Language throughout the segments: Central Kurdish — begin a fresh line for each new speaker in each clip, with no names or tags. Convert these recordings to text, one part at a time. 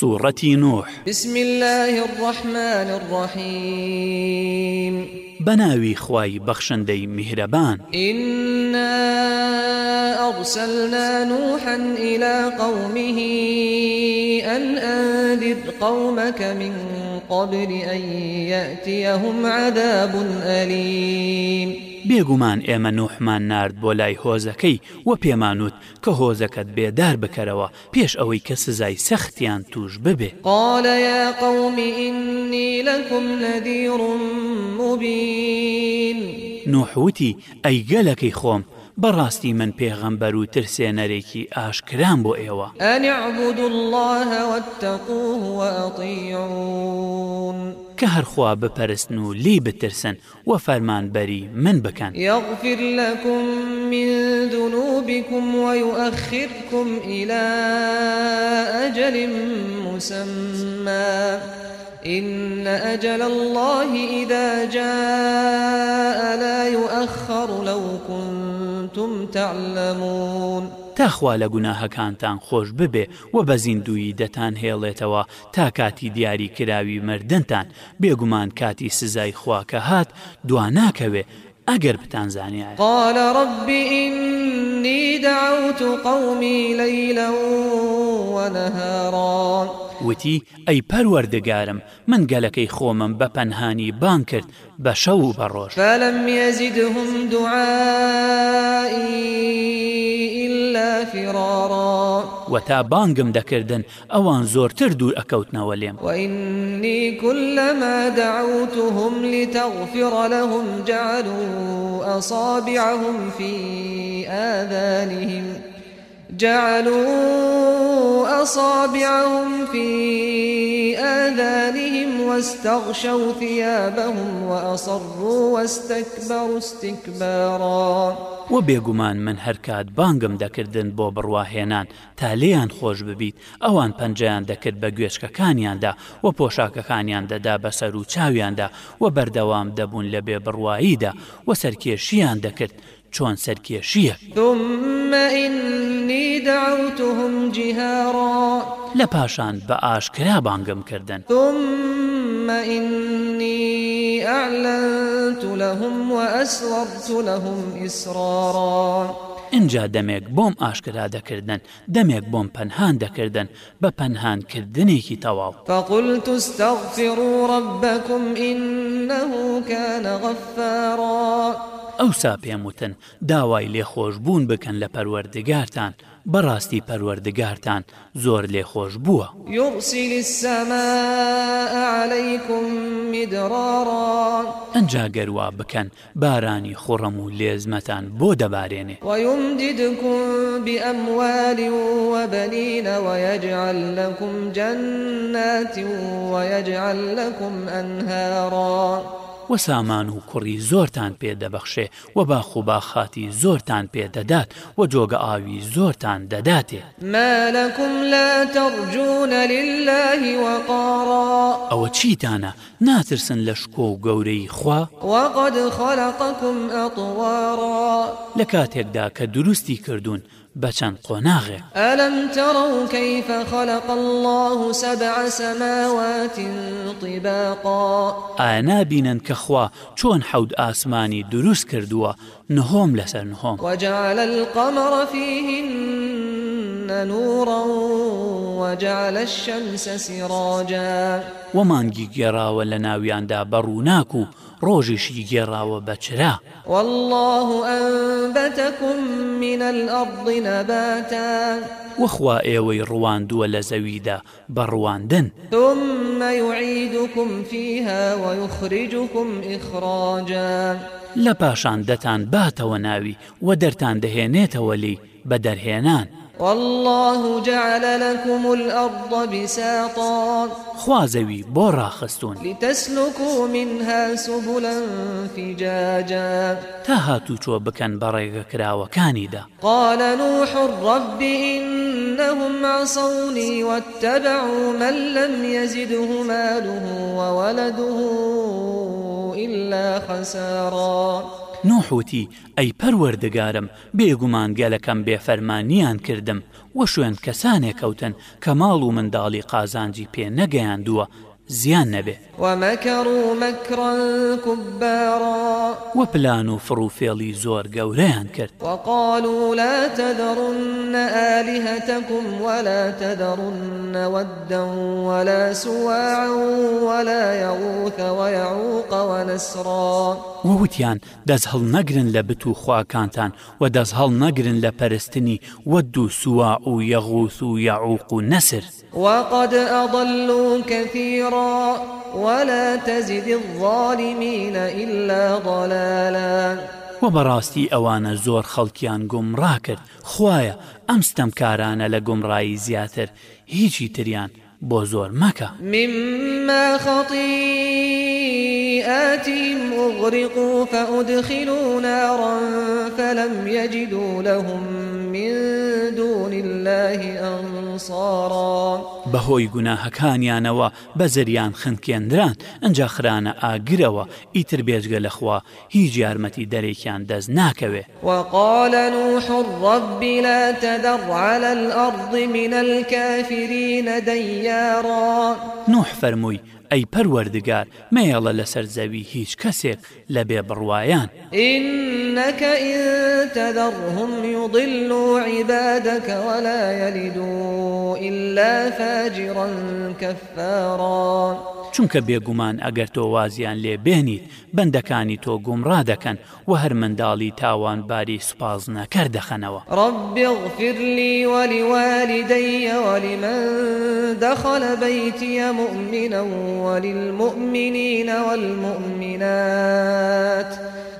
سورة نوح
بسم الله الرحمن الرحيم
بناوي خواي بخشندي مهربان
إنا أرسلنا نوحا إلى قومه أن أنذر قومك من قبل أن يأتيهم عذاب أليم
بێگومان ئێمە نوحمان نرد بۆ لای هۆزەکەی وە پێمانوت کە هۆزەکەت بێدار بکەرەوە پێش ئەوەی کە سزای سەختیان توش ببێ
قالەیە قومیئنی لەکم نەدیڕم مبین
نوحوتی ئەی گەلەکەی خۆم. بەڕاستی من پێغەمبەر و ترسێنەرێکی ئاشکران بۆ ئێوە
ئەنیعبود اللهەوەتەقوه وەطیون
کە هەرخوا بپەرستن و لی بترسن و فەرمانبەری من بکەن
یاغفر لەکم من دونوبكم ويؤخركم إلى أجل مسمى إن أجل الله إذا جاء لا يؤخر لو كنتم تعلمون
تاخوا لە گوناهەکانتان خۆش ببێ و بە زیندویی دەتان هێڵێتەوە تا کاتی دیاری کراوی مردنتان بێگومان کاتی سزای خواکە هات دواناکەوێ ئەگەر بتانزانیا
قال ربئنی دعوت قومی لەیلە ونهاران.
وتی ئەی پەروەردەگارم من گەلەکەی خۆمم بە پەنهانی بان کرد بە شەو و بەڕۆژ
فلم يزدهم دعائي إلا فرارا
وتا بانگم دەکردن ئەوان زۆرتر دوور ئەکەوتنەوە لێم
وإني كلما دعوتهم لتغفر لهم جعلوا أصابعهم في آذانهم جعلوا أصابعهم في آذانهم واستغشوا ثيابهم وأصروا واستكبروا استكبارا
و بێگومان من هەرکات بانگم دەکردن بۆ بڕواهێنان تا لێیان خۆش ببیت ئەوان پەنجیان دەکرد بە گوێشکەکانیاندا و پۆشاکەکانیان دەدا بەسەر و چاویاندا و بەردەوام دەبوون لە بێ بڕواییدا و سەرکێشیان دەکرد چۆن سەرکێشیە
ثمئین إني دعوتهم جهارا
لباشان بأشكرا بانغم كردن
ثم إني أعلنت لهم وأسررت لهم إسرارا
اینجا دەمێک بۆم ئاشکرا دەکردن دەمێک بۆم پەنهان دەکردن بە
پەنهانکردنێکی تەواو فقلت استغفروا ربكم إنه كان غفارا
ئەوسا پێموتن داوای لێخۆشببوون بکەن لە پەروەردگارتان بەڕاستی پەروەردگارتان زۆر لێخۆش بووە
یوسیلی سەمەعلیکم میدڕڕان
ئەجا گەروا بکەن بارانی خوڕم و لێزمەتان بۆ دەبارێنێ
ویم دیدکم بئەموالی وبنینەوە یجعل لەکم جەنەتی وەجعل لەکم ئەنهڕان.
وە سامان و کوڕی زۆرتان پێدەبەخشێ وە باخوباخاتی زۆرتان پێدەدات وە جۆگە ئاوی زۆرتان دەداتێ
مالەکم لە تەڕجوونە للهی وەقاڕا
ئەوە چیتانە ناترسن لە شکۆ و گەورەی خوا
وەقد خەرەقەکم ئەتوواڕا
لە کاتێکدا کە دروستی کردوون. بەچەند قۆناغێ
ئەلم تەڕون کەیفە خەلق الله سەبع سەماوات طباقا
ئایا نابینن کە خوا چۆن حەود ئاسمانی دروست کردووە نهۆم لەسەر نهۆم
وجال القمر فيهن نورا وجال الشمس سراجا
ومانگی گێراوە لە ناویاندا بەڕووناک و ڕۆژیشی گێڕاوە بەچرا
والله ئەبەتەکم منە الأبڵی نەباتە
وەخوا ئێوەی ڕواندووە لە زەویدا بەڕواندن
دمە یعیدکم فيها ويخرجكم إخراجا
لە پاشان دەتان باتەوە ناوی و دەرتان دەهێنێتەوە لی بە دەرهێنان.
والله جعل لكم الأرض بساطا
خوازوي بورا خستون
لتسلكوا منها سبلا فجاجا
تهاتو چو بكن بريغ كراوة كانيدا
قال نوح رب إنهم عصوني واتبعوا من لم يزده ماله وولده إلا خسارا
نوحوتی ئەی پەروەردەگارم بێگومان گەلەکەم بێفەرمانیان کردم وە شوێن کەسانێک کەوتن کە ماڵ و منداڵی قازانجی پێ نەگەیاندووە زیان نەبێ
وەمەکەڕ و مەکڕکوبارا
وە پلان و فڕوفێڵی زۆر گەورەیان کرد
وەقال و لە تەدەڕون ئالی هەتەکم وەلا تەدەڕونەوەدە وەلا سووا وەلا یاغوکەوە یاغوقەوە نسرا
وەوتیان دەست هەڵ نەگرن لە بت و خواکانتان و دەست هەڵ نەگرن لە پەرستنی وەد و سووا و یەغوس و یاعوق و نەسر
وقد أضلوا كثيرا ولا تزد الظالمين إلا ضلالا
و بەڕاستی ئەوانە زۆر خەڵکیان گمڕا کرد خویە ئەمستەم کارانە لە گمڕایی زیاتر هیچی تریان بۆ زۆر مەکە
مما خەڵی سيئاتهم أغرقوا فأدخلوا نارا فلم يجدوا لهم من دون الله أنصاراً
بەهۆی گوناهەکانیانەوە بە زریان خندکێندران ئەجا خرانە ئاگرەوە ئیتر بێژگە لەخوا هیچ یارمەتی دەرێکیان دەست ناکەوێ
وقالن و حڕبی لە تەدەڕالە الأرضی منە الكافرینە دەیارڕ
نوح فەرمووی ئەی پەروەردگار مێڵە لەسەر زەوی هیچ کەسێک لە بێ بڕواایان
إنك إن تذرهم يضلوا عبادك ولا يلدوا إلا فاسقا فاجرا كفارا
چونکە بێگومان ئەگەر تۆ وازیان لێ بێنیت بەندەکانی تۆ گومڕا دەکەن و هەر منداڵی تاوان باری سوپاز نەکەر دەخەنەوە
ڕبیغفرلی وەلیوالیدەیەوەلی من دەخەل بەیتە مؤمینە وەلیمؤمنینەوە المؤمنات.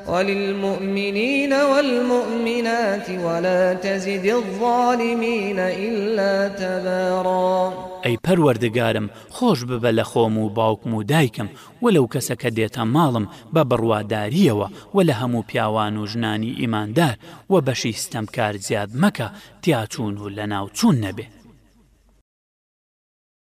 وللمؤمنين والمؤمنات ولا تزد الظالمين إلا تباراً
ئەی پەروەردگارم خۆش ببە لە خۆم و باوکم و دایکم وەلەو کەسە کە دێتە ماڵم بە بڕواداریەوە و لە هەموو پیاوان و ژنانی ئیماندار و بەشی ستەمکار زیاد مەکە تیاچون و لە ناوچون نەبێت